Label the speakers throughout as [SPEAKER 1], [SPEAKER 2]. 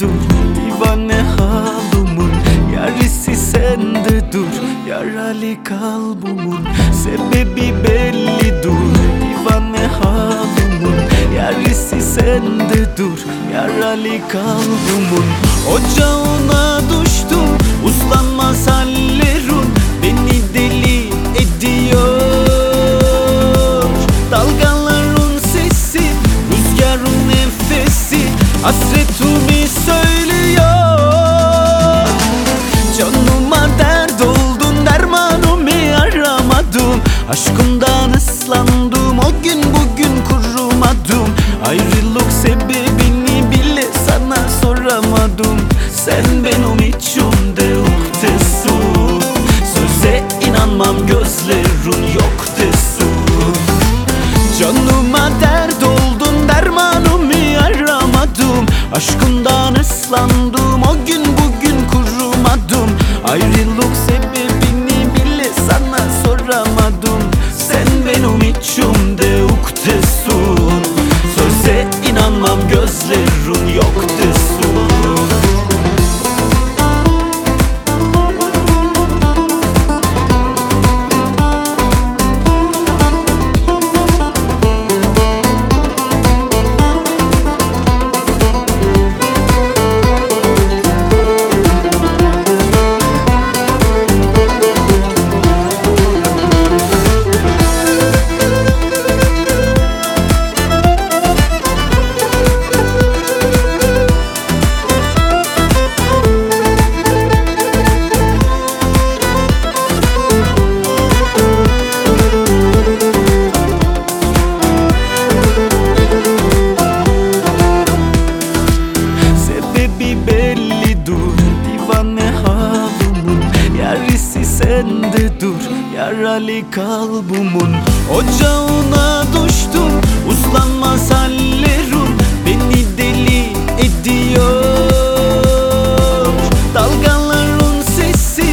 [SPEAKER 1] dur. Divane halumun Yarisi sende dur. Yaralı kalbumun Sebebi belli dur. Divane halumun Yarisi sende dur. Yaralı kalbumun. Ocağına Aşkından ıslandım o gün bugün kurumadım Ayrılık sebebini bile sana soramadım. Sen benim içimde uktesun Söze inanmam gözlerin yok desun Canıma dert oldun dermanımı aramadım. Aşkından ıslandım benim Yaralı kalbumun. Ocağına düştüm Uslanmaz hallerin Beni deli ediyor. Dalgaların sesi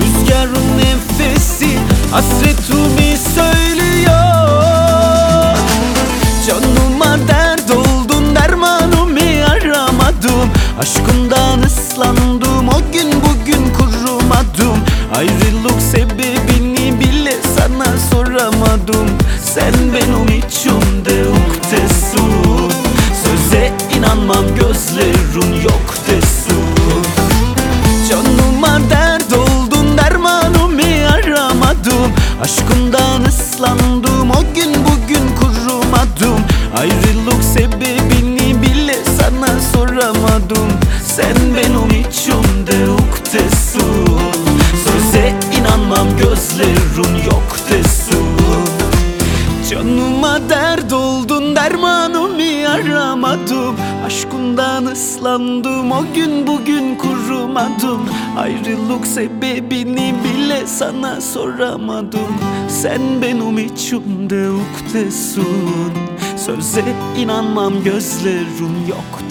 [SPEAKER 1] Rüzgarın nefesi Hasretimi söylüyor. Canıma dert oldun dermanımı aramadım. Aşkından ıslandım o gün bugün kurumadım Ayrılık sebebini bile sana soramadım Sen benim içimde uktesun Söze inanmam gözlerin yok desun Canıma dert oldun dermanımı aramadım. Aşkından ıslandım o gün bugün kurumadım. Ayrılık sebebini bile sana soramadım. Sen benim içimde uktesun gözlerin yok desun Canıma dert oldun dermanımı aramadım Aşkından ıslandım o gün bugün kurumadım. Ayrılık sebebini bile sana soramadım. Sen benim içimde uktesun Söze inanmam gözlerin yok